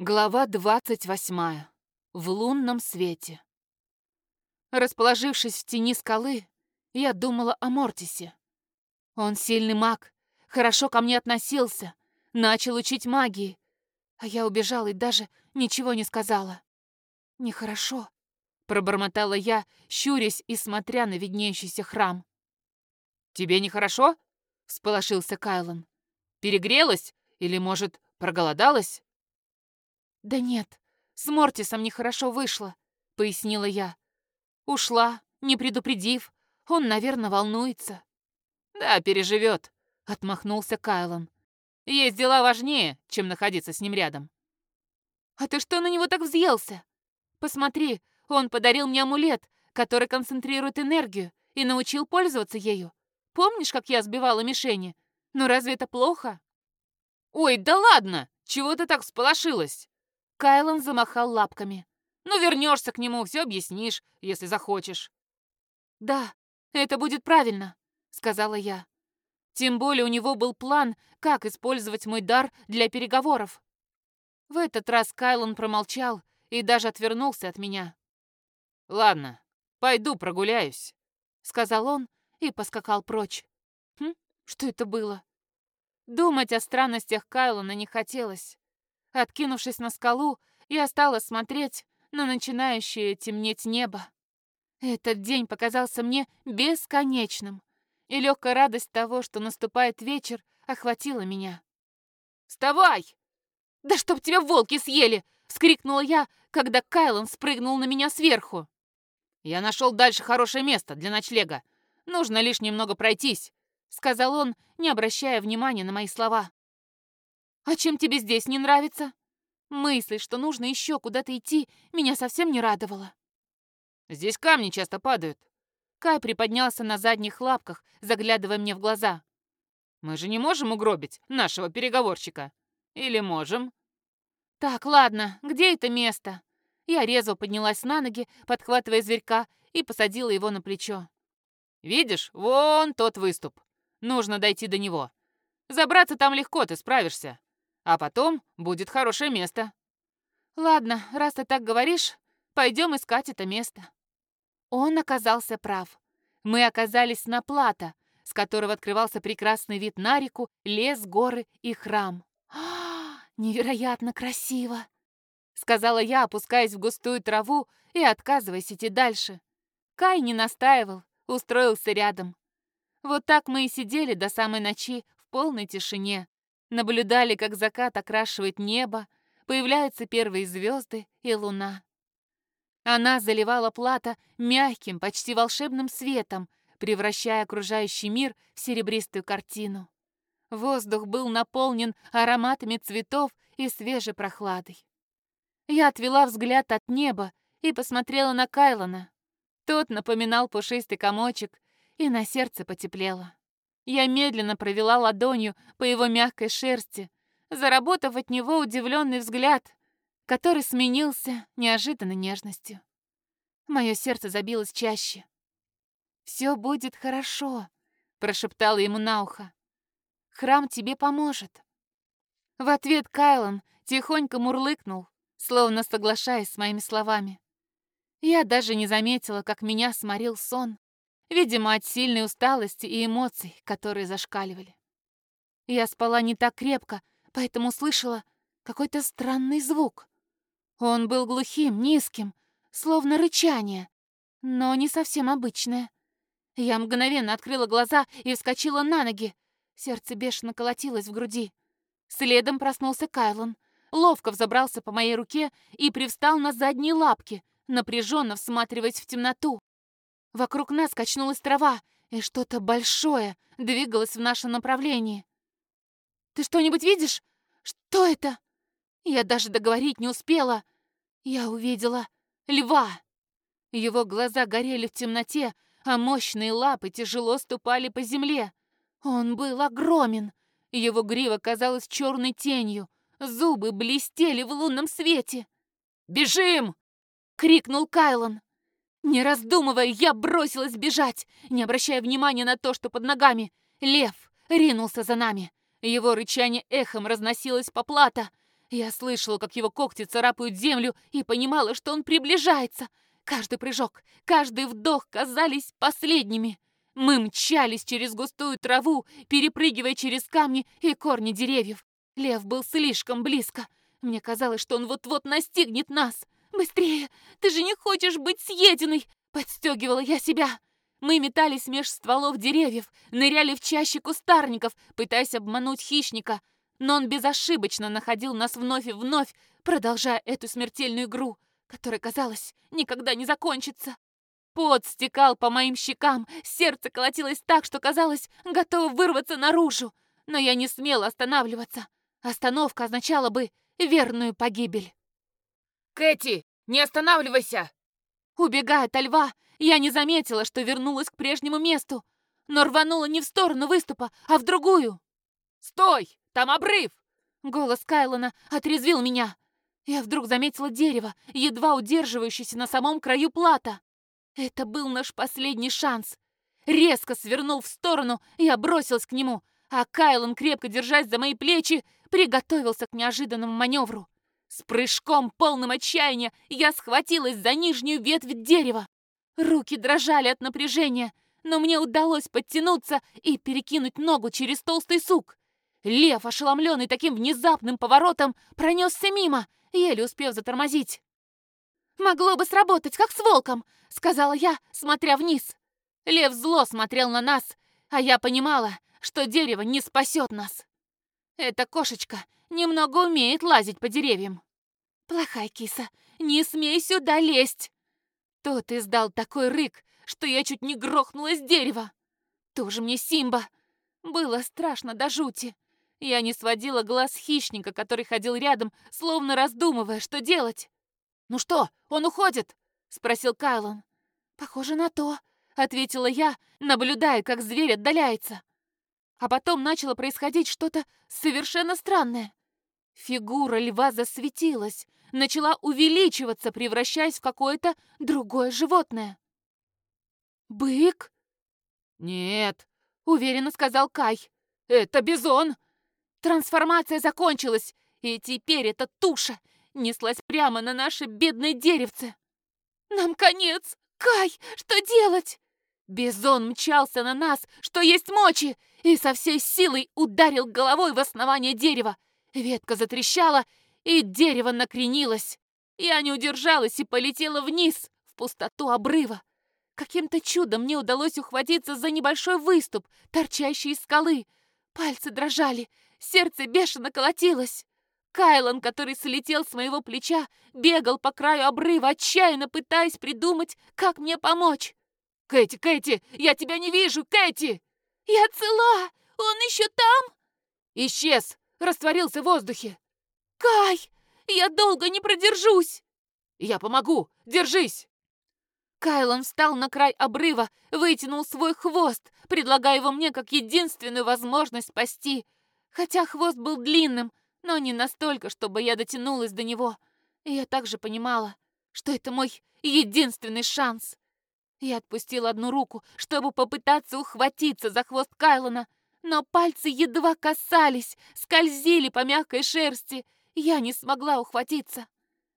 Глава двадцать восьмая. В лунном свете. Расположившись в тени скалы, я думала о Мортисе. Он сильный маг, хорошо ко мне относился, начал учить магии, а я убежала и даже ничего не сказала. «Нехорошо», — пробормотала я, щурясь и смотря на виднеющийся храм. «Тебе нехорошо?» — всполошился Кайлан. «Перегрелась? Или, может, проголодалась?» «Да нет, с Мортисом нехорошо вышло», — пояснила я. «Ушла, не предупредив. Он, наверное, волнуется». «Да, переживет», — отмахнулся Кайлан. «Есть дела важнее, чем находиться с ним рядом». «А ты что на него так взъелся? Посмотри, он подарил мне амулет, который концентрирует энергию и научил пользоваться ею. Помнишь, как я сбивала мишени? Но разве это плохо?» «Ой, да ладно! Чего ты так всполошилась?» Кайлан замахал лапками. «Ну, вернешься к нему, все объяснишь, если захочешь». «Да, это будет правильно», — сказала я. Тем более у него был план, как использовать мой дар для переговоров. В этот раз Кайлан промолчал и даже отвернулся от меня. «Ладно, пойду прогуляюсь», — сказал он и поскакал прочь. Хм, что это было? Думать о странностях Кайлана не хотелось. Откинувшись на скалу, я стала смотреть на начинающее темнеть небо. Этот день показался мне бесконечным, и легкая радость того, что наступает вечер, охватила меня. «Вставай!» «Да чтоб тебя волки съели!» — вскрикнула я, когда Кайлан спрыгнул на меня сверху. «Я нашел дальше хорошее место для ночлега. Нужно лишь немного пройтись», — сказал он, не обращая внимания на мои слова. «А чем тебе здесь не нравится?» Мысль, что нужно еще куда-то идти, меня совсем не радовала. «Здесь камни часто падают». Кай приподнялся на задних лапках, заглядывая мне в глаза. «Мы же не можем угробить нашего переговорщика. Или можем?» «Так, ладно, где это место?» Я резво поднялась на ноги, подхватывая зверька, и посадила его на плечо. «Видишь, вон тот выступ. Нужно дойти до него. Забраться там легко, ты справишься. А потом будет хорошее место. Ладно, раз ты так говоришь, пойдем искать это место. Он оказался прав. Мы оказались на плато, с которого открывался прекрасный вид на реку, лес, горы и храм. «А, невероятно красиво!» Сказала я, опускаясь в густую траву и отказываясь идти дальше. Кай не настаивал, устроился рядом. Вот так мы и сидели до самой ночи в полной тишине, Наблюдали, как закат окрашивает небо, появляются первые звезды и луна. Она заливала плата мягким, почти волшебным светом, превращая окружающий мир в серебристую картину. Воздух был наполнен ароматами цветов и свежей прохладой. Я отвела взгляд от неба и посмотрела на Кайлона. Тот напоминал пушистый комочек, и на сердце потеплело. Я медленно провела ладонью по его мягкой шерсти, заработав от него удивленный взгляд, который сменился неожиданной нежностью. Мое сердце забилось чаще. «Все будет хорошо», — прошептала ему на ухо. «Храм тебе поможет». В ответ Кайлан тихонько мурлыкнул, словно соглашаясь с моими словами. Я даже не заметила, как меня сморил сон. Видимо, от сильной усталости и эмоций, которые зашкаливали. Я спала не так крепко, поэтому слышала какой-то странный звук. Он был глухим, низким, словно рычание, но не совсем обычное. Я мгновенно открыла глаза и вскочила на ноги. Сердце бешено колотилось в груди. Следом проснулся Кайлон, ловко взобрался по моей руке и привстал на задние лапки, напряженно всматриваясь в темноту. Вокруг нас качнулась трава, и что-то большое двигалось в нашем направлении. «Ты что-нибудь видишь? Что это?» Я даже договорить не успела. Я увидела льва. Его глаза горели в темноте, а мощные лапы тяжело ступали по земле. Он был огромен. Его грива казалась черной тенью. Зубы блестели в лунном свете. «Бежим!» — крикнул Кайлон. Не раздумывая, я бросилась бежать, не обращая внимания на то, что под ногами. Лев ринулся за нами. Его рычание эхом разносилось по плато. Я слышала, как его когти царапают землю, и понимала, что он приближается. Каждый прыжок, каждый вдох казались последними. Мы мчались через густую траву, перепрыгивая через камни и корни деревьев. Лев был слишком близко. Мне казалось, что он вот-вот настигнет нас. «Быстрее! Ты же не хочешь быть съеденной!» Подстегивала я себя. Мы метались меж стволов деревьев, ныряли в чаще кустарников, пытаясь обмануть хищника, но он безошибочно находил нас вновь и вновь, продолжая эту смертельную игру, которая, казалось, никогда не закончится. Пот стекал по моим щекам, сердце колотилось так, что казалось, готово вырваться наружу, но я не смела останавливаться. Остановка означала бы верную погибель. «Кэти, не останавливайся!» Убегая от льва, я не заметила, что вернулась к прежнему месту, но рванула не в сторону выступа, а в другую. «Стой! Там обрыв!» Голос Кайлона отрезвил меня. Я вдруг заметила дерево, едва удерживающееся на самом краю плата. Это был наш последний шанс. Резко свернул в сторону, я бросилась к нему, а Кайлон, крепко держась за мои плечи, приготовился к неожиданному маневру. С прыжком, полным отчаяния, я схватилась за нижнюю ветвь дерева. Руки дрожали от напряжения, но мне удалось подтянуться и перекинуть ногу через толстый сук. Лев, ошеломленный таким внезапным поворотом, пронесся мимо, еле успев затормозить. «Могло бы сработать, как с волком», — сказала я, смотря вниз. Лев зло смотрел на нас, а я понимала, что дерево не спасет нас. Эта кошечка немного умеет лазить по деревьям. Плохая киса, не смей сюда лезть. Тот издал такой рык, что я чуть не грохнула с дерева. Тоже мне Симба. Было страшно до жути. Я не сводила глаз хищника, который ходил рядом, словно раздумывая, что делать. «Ну что, он уходит?» — спросил Кайлон. «Похоже на то», — ответила я, наблюдая, как зверь отдаляется. А потом начало происходить что-то совершенно странное. Фигура льва засветилась, начала увеличиваться, превращаясь в какое-то другое животное. «Бык?» «Нет», — уверенно сказал Кай. «Это бизон!» Трансформация закончилась, и теперь эта туша неслась прямо на наше бедное деревце. «Нам конец! Кай, что делать?» Бизон мчался на нас, что есть мочи, и со всей силой ударил головой в основание дерева. Ветка затрещала, и дерево накренилось. Я не удержалась и полетела вниз, в пустоту обрыва. Каким-то чудом мне удалось ухватиться за небольшой выступ, торчащий из скалы. Пальцы дрожали, сердце бешено колотилось. Кайлан, который слетел с моего плеча, бегал по краю обрыва, отчаянно пытаясь придумать, как мне помочь. «Кэти, Кэти, я тебя не вижу, Кэти!» «Я цела! Он еще там?» «Исчез! Растворился в воздухе!» «Кай, я долго не продержусь!» «Я помогу! Держись!» Кайлон встал на край обрыва, вытянул свой хвост, предлагая его мне как единственную возможность спасти. Хотя хвост был длинным, но не настолько, чтобы я дотянулась до него. И я также понимала, что это мой единственный шанс. Я отпустила одну руку, чтобы попытаться ухватиться за хвост Кайлона, но пальцы едва касались, скользили по мягкой шерсти. Я не смогла ухватиться.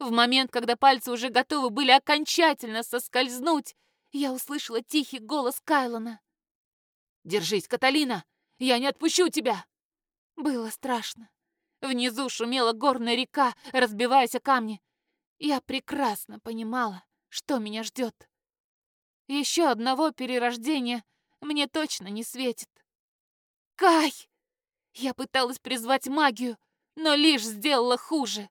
В момент, когда пальцы уже готовы были окончательно соскользнуть, я услышала тихий голос Кайлона. «Держись, Каталина! Я не отпущу тебя!» Было страшно. Внизу шумела горная река, разбиваясь о камни. Я прекрасно понимала, что меня ждет. Еще одного перерождения мне точно не светит. Кай! Я пыталась призвать магию, но лишь сделала хуже.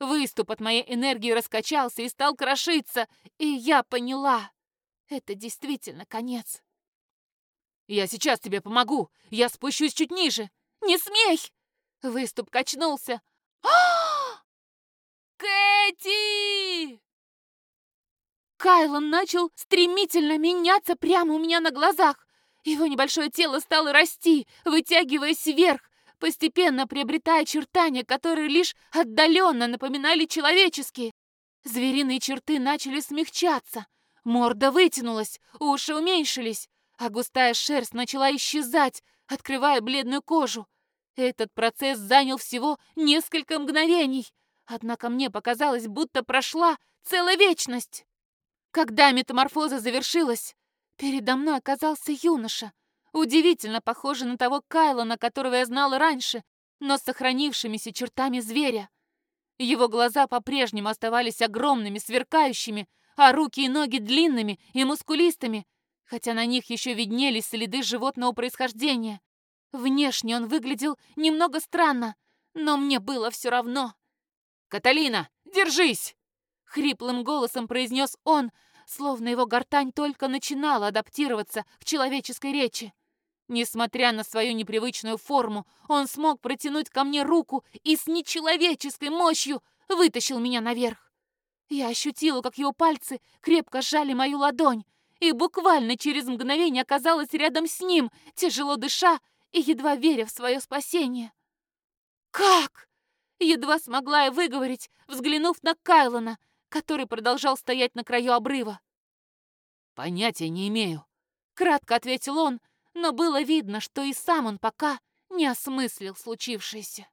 Выступ от моей энергии раскачался и стал крошиться, и я поняла. Это действительно конец. «Я сейчас тебе помогу! Я спущусь чуть ниже!» «Не смей!» Выступ качнулся. Кэти! Кайлон начал стремительно меняться прямо у меня на глазах. Его небольшое тело стало расти, вытягиваясь вверх, постепенно приобретая очертания, которые лишь отдаленно напоминали человеческие. Звериные черты начали смягчаться, морда вытянулась, уши уменьшились, а густая шерсть начала исчезать, открывая бледную кожу. Этот процесс занял всего несколько мгновений, однако мне показалось, будто прошла целая вечность. Когда метаморфоза завершилась, передо мной оказался юноша, удивительно похожий на того Кайлона, которого я знала раньше, но с сохранившимися чертами зверя. Его глаза по-прежнему оставались огромными, сверкающими, а руки и ноги длинными и мускулистыми, хотя на них еще виднелись следы животного происхождения. Внешне он выглядел немного странно, но мне было все равно. «Каталина, держись!» Хриплым голосом произнес он, словно его гортань только начинала адаптироваться к человеческой речи. Несмотря на свою непривычную форму, он смог протянуть ко мне руку и с нечеловеческой мощью вытащил меня наверх. Я ощутила, как его пальцы крепко сжали мою ладонь, и буквально через мгновение оказалась рядом с ним, тяжело дыша и едва веря в свое спасение. «Как?» — едва смогла я выговорить, взглянув на Кайлона, который продолжал стоять на краю обрыва. «Понятия не имею», — кратко ответил он, но было видно, что и сам он пока не осмыслил случившееся.